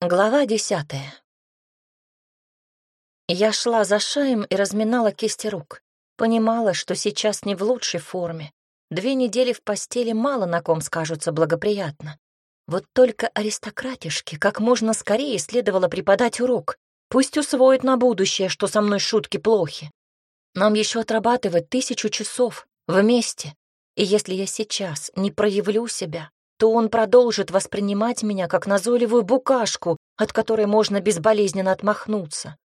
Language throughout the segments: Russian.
Глава десятая. Я шла за шаем и разминала кисти рук. Понимала, что сейчас не в лучшей форме. Две недели в постели мало на ком скажутся благоприятно. Вот только аристократишке как можно скорее следовало преподать урок. Пусть усвоит на будущее, что со мной шутки плохи. Нам еще отрабатывать тысячу часов вместе. И если я сейчас не проявлю себя, то он продолжит воспринимать меня как назойливую букашку, от которой можно безболезненно отмахнуться.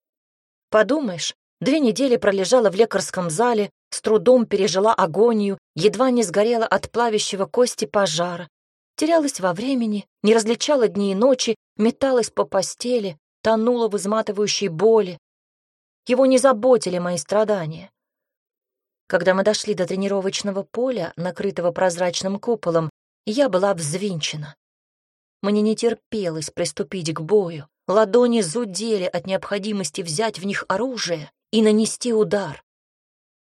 Подумаешь, две недели пролежала в лекарском зале, с трудом пережила агонию, едва не сгорела от плавящего кости пожара, терялась во времени, не различала дни и ночи, металась по постели, тонула в изматывающей боли. Его не заботили мои страдания. Когда мы дошли до тренировочного поля, накрытого прозрачным куполом, я была взвинчена. Мне не терпелось приступить к бою. Ладони зудели от необходимости взять в них оружие и нанести удар.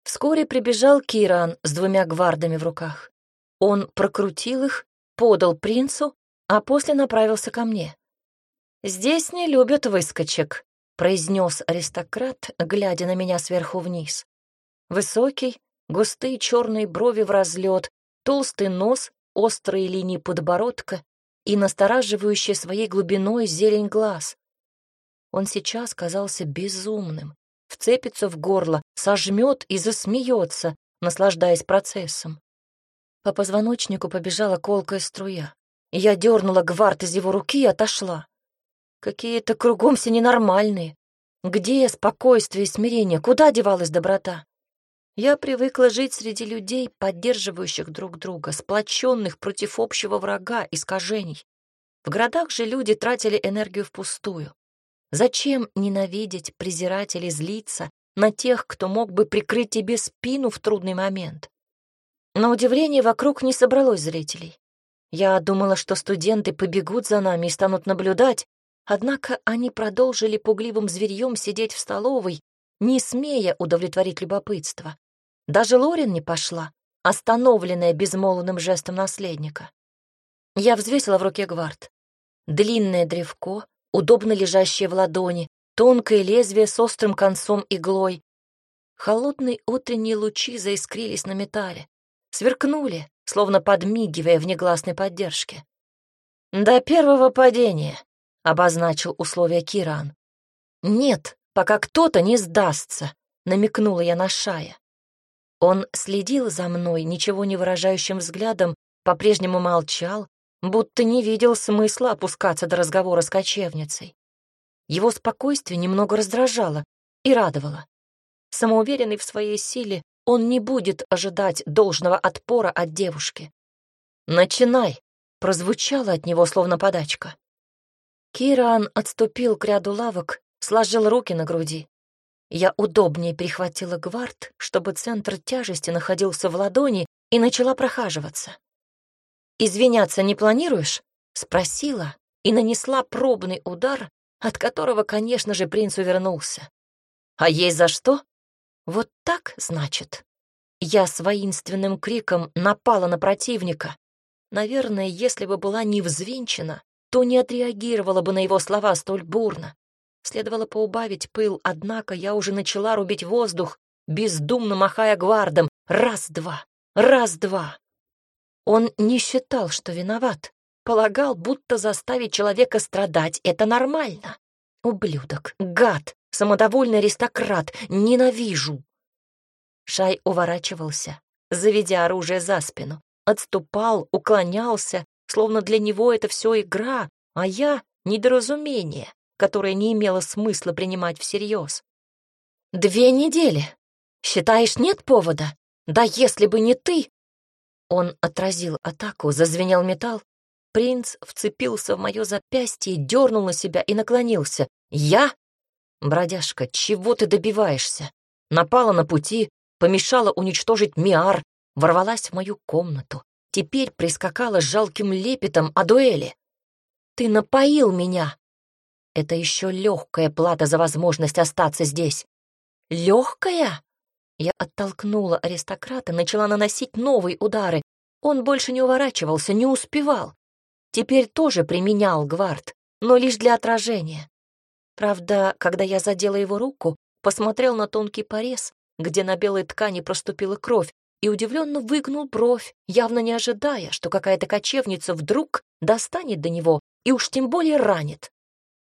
Вскоре прибежал Киран с двумя гвардами в руках. Он прокрутил их, подал принцу, а после направился ко мне. «Здесь не любят выскочек», — произнес аристократ, глядя на меня сверху вниз. Высокий, густые черные брови в разлет, толстый нос острые линии подбородка и настораживающая своей глубиной зелень глаз. Он сейчас казался безумным, вцепится в горло, сожмет и засмеется, наслаждаясь процессом. По позвоночнику побежала колкая струя. Я дернула гвард из его руки и отошла. Какие-то кругом все ненормальные. Где спокойствие и смирение? Куда девалась доброта? Я привыкла жить среди людей, поддерживающих друг друга, сплоченных против общего врага, искажений. В городах же люди тратили энергию впустую. Зачем ненавидеть, презирать или злиться на тех, кто мог бы прикрыть тебе спину в трудный момент? На удивление вокруг не собралось зрителей. Я думала, что студенты побегут за нами и станут наблюдать, однако они продолжили пугливым зверьем сидеть в столовой, не смея удовлетворить любопытство. Даже Лорин не пошла, остановленная безмолвным жестом наследника. Я взвесила в руке гвард. Длинное древко, удобно лежащее в ладони, тонкое лезвие с острым концом иглой. Холодные утренние лучи заискрились на металле, сверкнули, словно подмигивая в негласной поддержке. «До первого падения», — обозначил условия Киран. «Нет, пока кто-то не сдастся», — намекнула я на Шая. Он следил за мной ничего не выражающим взглядом, по-прежнему молчал, будто не видел смысла опускаться до разговора с кочевницей. Его спокойствие немного раздражало и радовало. Самоуверенный в своей силе, он не будет ожидать должного отпора от девушки. «Начинай!» — прозвучало от него словно подачка. Киран отступил к ряду лавок, сложил руки на груди. Я удобнее перехватила гвард, чтобы центр тяжести находился в ладони, и начала прохаживаться. «Извиняться не планируешь?» — спросила и нанесла пробный удар, от которого, конечно же, принц увернулся. «А есть за что?» «Вот так, значит?» Я с воинственным криком напала на противника. Наверное, если бы была не взвинчена, то не отреагировала бы на его слова столь бурно. Следовало поубавить пыл, однако я уже начала рубить воздух, бездумно махая гвардом. Раз-два, раз-два. Он не считал, что виноват. Полагал, будто заставить человека страдать — это нормально. Ублюдок, гад, самодовольный аристократ, ненавижу. Шай уворачивался, заведя оружие за спину. Отступал, уклонялся, словно для него это все игра, а я — недоразумение которое не имело смысла принимать всерьез. «Две недели. Считаешь, нет повода? Да если бы не ты!» Он отразил атаку, зазвенел металл. Принц вцепился в мое запястье, дернул на себя и наклонился. «Я? Бродяжка, чего ты добиваешься? Напала на пути, помешала уничтожить Миар, ворвалась в мою комнату. Теперь прискакала с жалким лепетом о дуэли. Ты напоил меня, это еще легкая плата за возможность остаться здесь. Легкая? Я оттолкнула аристократа, начала наносить новые удары. Он больше не уворачивался, не успевал. Теперь тоже применял гвард, но лишь для отражения. Правда, когда я задела его руку, посмотрел на тонкий порез, где на белой ткани проступила кровь, и удивленно выгнул бровь, явно не ожидая, что какая-то кочевница вдруг достанет до него и уж тем более ранит.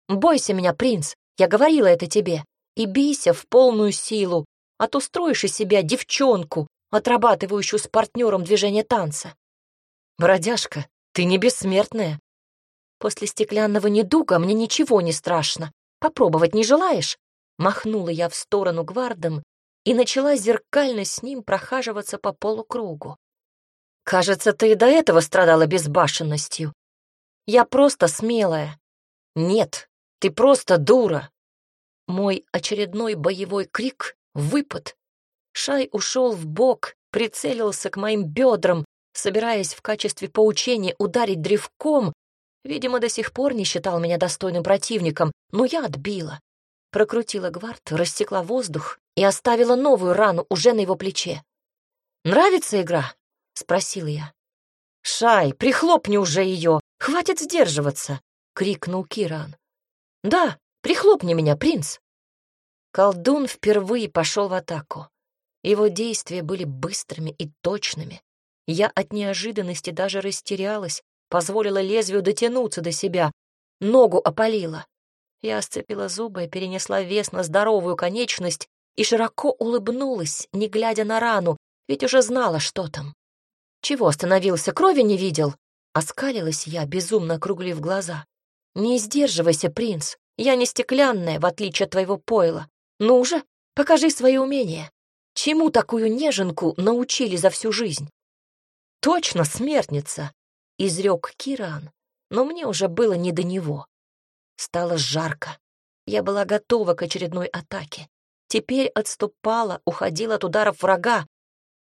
«Бойся меня, принц, я говорила это тебе, и бейся в полную силу, а то строишь из себя девчонку, отрабатывающую с партнером движение танца. Бродяжка, ты не бессмертная. После стеклянного недуга мне ничего не страшно. Попробовать не желаешь? Махнула я в сторону гвардом и начала зеркально с ним прохаживаться по полукругу. Кажется, ты и до этого страдала безбашенностью. Я просто смелая. Нет, ты просто дура. Мой очередной боевой крик, выпад. Шай ушел в бок, прицелился к моим бедрам, собираясь в качестве поучения ударить древком. Видимо, до сих пор не считал меня достойным противником, но я отбила. Прокрутила гвард, растекла воздух и оставила новую рану уже на его плече. «Нравится игра?» — спросила я. «Шай, прихлопни уже ее! Хватит сдерживаться!» — крикнул Киран. «Да, прихлопни меня, принц!» Колдун впервые пошел в атаку. Его действия были быстрыми и точными. Я от неожиданности даже растерялась, позволила лезвию дотянуться до себя, ногу опалила. Я сцепила зубы и перенесла вес на здоровую конечность и широко улыбнулась, не глядя на рану, ведь уже знала, что там. Чего остановился, крови не видел? Оскалилась я, безумно округлив глаза. Не сдерживайся, принц, я не стеклянная, в отличие от твоего пойла. Ну же, покажи свои умения. Чему такую неженку научили за всю жизнь? Точно смертница, изрек Киран, но мне уже было не до него. Стало жарко. Я была готова к очередной атаке. Теперь отступала, уходила от ударов врага.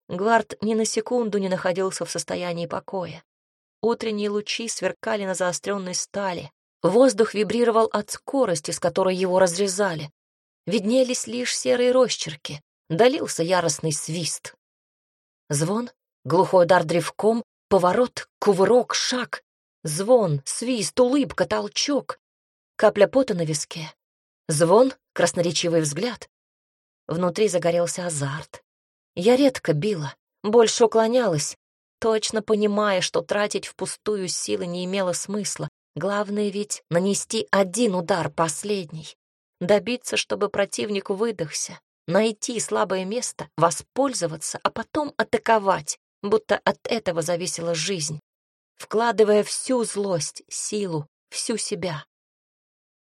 Гвард ни на секунду не находился в состоянии покоя. Утренние лучи сверкали на заостренной стали. Воздух вибрировал от скорости, с которой его разрезали. Виднелись лишь серые росчерки. Долился яростный свист. Звон, глухой удар древком, поворот, кувырок, шаг. Звон, свист, улыбка, толчок капля пота на виске, звон, красноречивый взгляд. Внутри загорелся азарт. Я редко била, больше уклонялась, точно понимая, что тратить впустую силы не имело смысла. Главное ведь нанести один удар, последний. Добиться, чтобы противник выдохся, найти слабое место, воспользоваться, а потом атаковать, будто от этого зависела жизнь, вкладывая всю злость, силу, всю себя.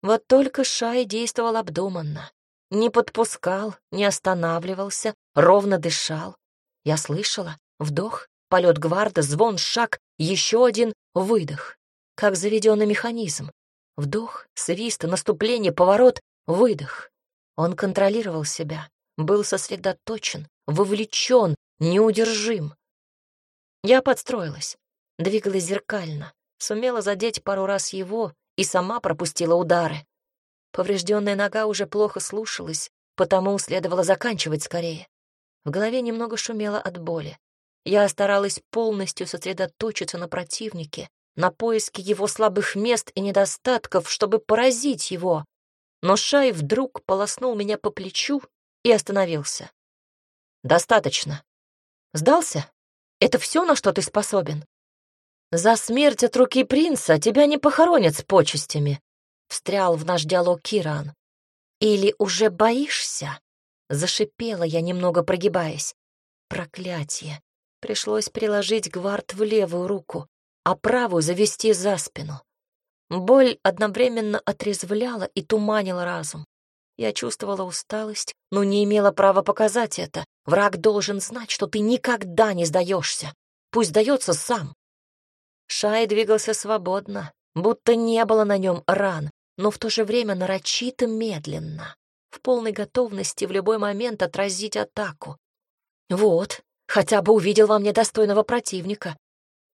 Вот только Шай действовал обдуманно. Не подпускал, не останавливался, ровно дышал. Я слышала вдох, полет гварда, звон, шаг, еще один выдох. Как заведенный механизм. Вдох, свист, наступление, поворот, выдох. Он контролировал себя, был сосредоточен, вовлечен, неудержим. Я подстроилась, двигалась зеркально, сумела задеть пару раз его, и сама пропустила удары. Поврежденная нога уже плохо слушалась, потому следовало заканчивать скорее. В голове немного шумело от боли. Я старалась полностью сосредоточиться на противнике, на поиске его слабых мест и недостатков, чтобы поразить его. Но Шай вдруг полоснул меня по плечу и остановился. «Достаточно. Сдался? Это все, на что ты способен?» «За смерть от руки принца тебя не похоронят с почестями», — встрял в наш диалог Киран. «Или уже боишься?» — зашипела я, немного прогибаясь. «Проклятие! Пришлось приложить гвард в левую руку, а правую завести за спину. Боль одновременно отрезвляла и туманила разум. Я чувствовала усталость, но не имела права показать это. Враг должен знать, что ты никогда не сдаешься. Пусть сдается сам. Шай двигался свободно, будто не было на нем ран, но в то же время нарочито медленно, в полной готовности в любой момент отразить атаку. Вот, хотя бы увидел во мне достойного противника.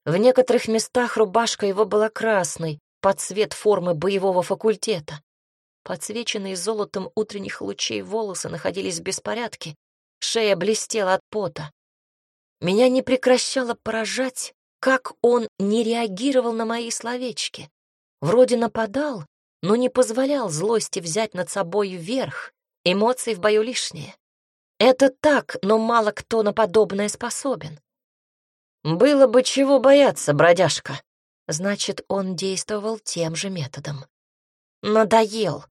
В некоторых местах рубашка его была красной, под цвет формы боевого факультета. Подсвеченные золотом утренних лучей волосы находились в беспорядке, шея блестела от пота. Меня не прекращало поражать как он не реагировал на мои словечки. Вроде нападал, но не позволял злости взять над собой вверх. Эмоции в бою лишние. Это так, но мало кто на подобное способен. Было бы чего бояться, бродяжка. Значит, он действовал тем же методом. Надоел.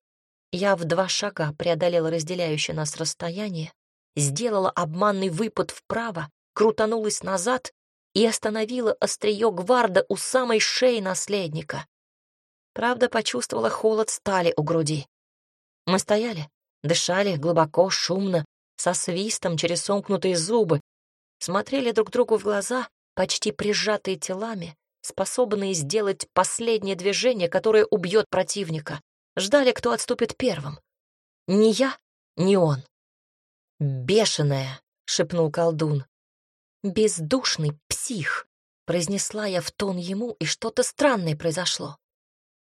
Я в два шага преодолела разделяющее нас расстояние, сделала обманный выпад вправо, крутанулась назад и остановила острие гварда у самой шеи наследника. Правда, почувствовала холод стали у груди. Мы стояли, дышали глубоко, шумно, со свистом через сомкнутые зубы, смотрели друг другу в глаза, почти прижатые телами, способные сделать последнее движение, которое убьет противника. Ждали, кто отступит первым. Ни я, ни он. «Бешеная!» — шепнул колдун. «Бездушный псих!» — произнесла я в тон ему, и что-то странное произошло.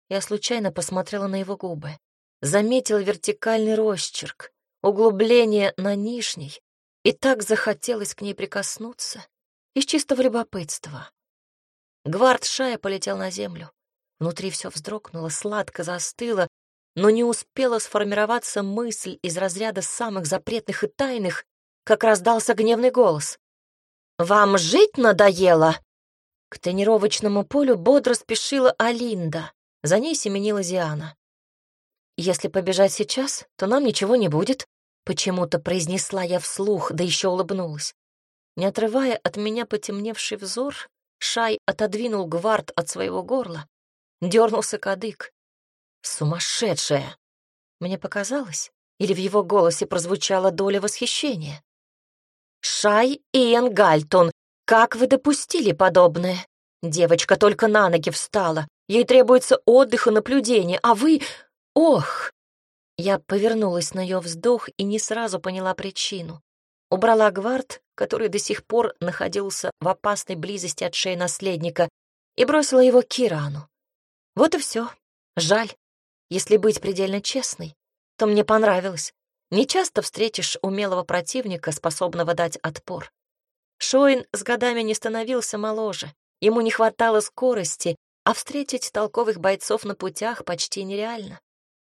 Я случайно посмотрела на его губы, заметила вертикальный росчерк, углубление на нижней, и так захотелось к ней прикоснуться, из чистого любопытства. Гвард Шая полетел на землю. Внутри все вздрогнуло, сладко застыло, но не успела сформироваться мысль из разряда самых запретных и тайных, как раздался гневный голос. «Вам жить надоело?» К тренировочному полю бодро спешила Алинда. За ней семенила Зиана. «Если побежать сейчас, то нам ничего не будет», — почему-то произнесла я вслух, да еще улыбнулась. Не отрывая от меня потемневший взор, Шай отодвинул гвард от своего горла, дернулся кадык. «Сумасшедшая!» Мне показалось, или в его голосе прозвучала доля восхищения. «Шай и Энгальтон, как вы допустили подобное? Девочка только на ноги встала, ей требуется отдых и наблюдение, а вы... Ох!» Я повернулась на ее вздох и не сразу поняла причину. Убрала гвард, который до сих пор находился в опасной близости от шеи наследника, и бросила его Кирану. Вот и все. Жаль. Если быть предельно честной, то мне понравилось. Не часто встретишь умелого противника, способного дать отпор. Шоин с годами не становился моложе, ему не хватало скорости, а встретить толковых бойцов на путях почти нереально.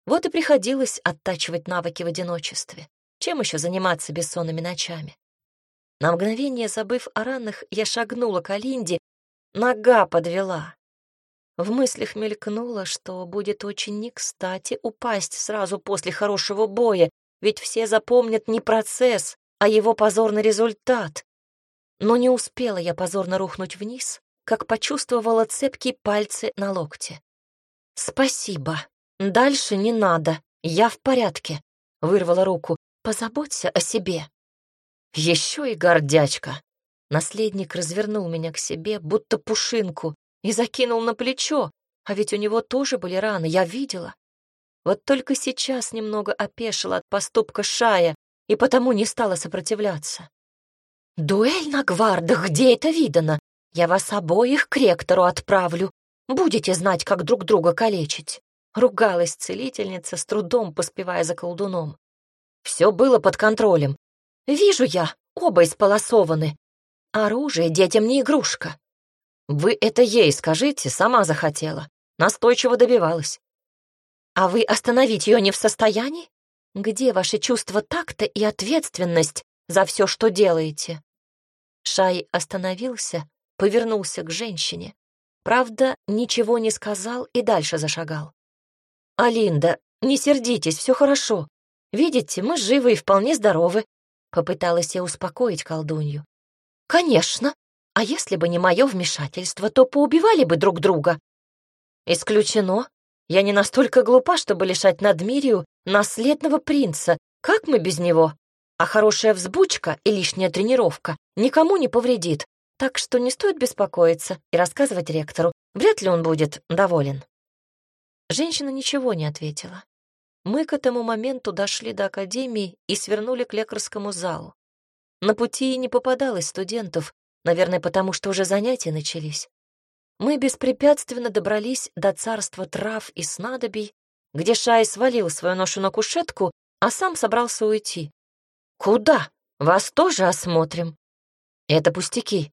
Вот и приходилось оттачивать навыки в одиночестве. Чем еще заниматься бессонными ночами? На мгновение, забыв о ранах, я шагнула к Алинде, нога подвела. В мыслях мелькнуло, что будет очень не кстати упасть сразу после хорошего боя, ведь все запомнят не процесс, а его позорный результат. Но не успела я позорно рухнуть вниз, как почувствовала цепкие пальцы на локте. «Спасибо. Дальше не надо. Я в порядке», — вырвала руку. «Позаботься о себе». «Еще и гордячка». Наследник развернул меня к себе, будто пушинку, и закинул на плечо, а ведь у него тоже были раны, я видела. Вот только сейчас немного опешила от поступка Шая и потому не стала сопротивляться. «Дуэль на гвардах, где это видано? Я вас обоих к ректору отправлю. Будете знать, как друг друга калечить». Ругалась целительница, с трудом поспевая за колдуном. Все было под контролем. Вижу я, оба исполосованы. Оружие детям не игрушка. Вы это ей скажите, сама захотела. Настойчиво добивалась. А вы остановить ее не в состоянии? Где ваши чувства такта и ответственность за все, что делаете? Шай остановился, повернулся к женщине. Правда, ничего не сказал и дальше зашагал. «Алинда, не сердитесь, все хорошо. Видите, мы живы и вполне здоровы», — попыталась я успокоить колдунью. «Конечно, а если бы не мое вмешательство, то поубивали бы друг друга. Исключено. Я не настолько глупа, чтобы лишать Надмирию наследного принца. Как мы без него? А хорошая взбучка и лишняя тренировка никому не повредит. Так что не стоит беспокоиться и рассказывать ректору. Вряд ли он будет доволен. Женщина ничего не ответила. Мы к этому моменту дошли до академии и свернули к лекарскому залу. На пути не попадалось студентов, Наверное, потому что уже занятия начались. Мы беспрепятственно добрались до царства трав и снадобий, где Шай свалил свою ношу на кушетку, а сам собрался уйти. «Куда? Вас тоже осмотрим». «Это пустяки.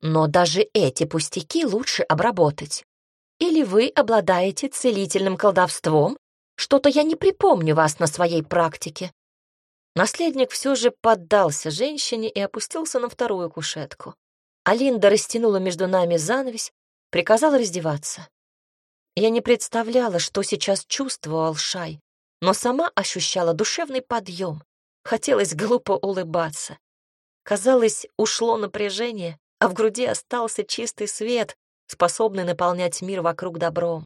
Но даже эти пустяки лучше обработать. Или вы обладаете целительным колдовством? Что-то я не припомню вас на своей практике». Наследник все же поддался женщине и опустился на вторую кушетку. Алинда растянула между нами занавесь, приказала раздеваться. Я не представляла, что сейчас чувствовал Шай, но сама ощущала душевный подъем. Хотелось глупо улыбаться. Казалось, ушло напряжение, а в груди остался чистый свет, способный наполнять мир вокруг добром.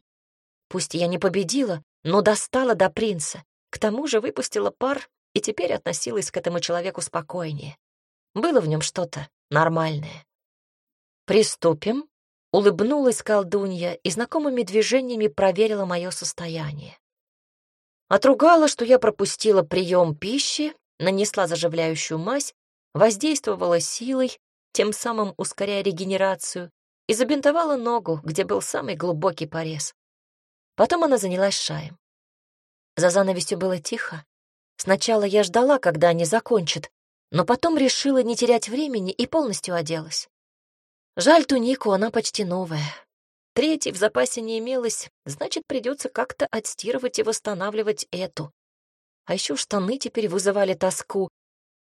Пусть я не победила, но достала до принца. К тому же выпустила пар и теперь относилась к этому человеку спокойнее. Было в нем что-то нормальное. «Приступим», — улыбнулась колдунья и знакомыми движениями проверила мое состояние. Отругала, что я пропустила прием пищи, нанесла заживляющую мазь, воздействовала силой, тем самым ускоряя регенерацию, и забинтовала ногу, где был самый глубокий порез. Потом она занялась шаем. За занавесью было тихо. Сначала я ждала, когда они закончат, но потом решила не терять времени и полностью оделась. Жаль тунику, она почти новая. Третьей в запасе не имелось, значит, придется как-то отстирывать и восстанавливать эту. А еще штаны теперь вызывали тоску.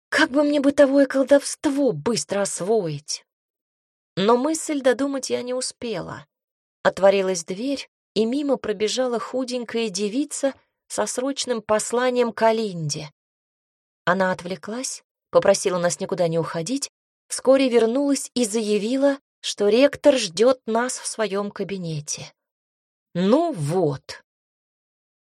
Как бы мне бытовое колдовство быстро освоить? Но мысль додумать я не успела. Отворилась дверь, и мимо пробежала худенькая девица со срочным посланием к Алинде. Она отвлеклась, попросила нас никуда не уходить, вскоре вернулась и заявила, что ректор ждет нас в своем кабинете. Ну вот,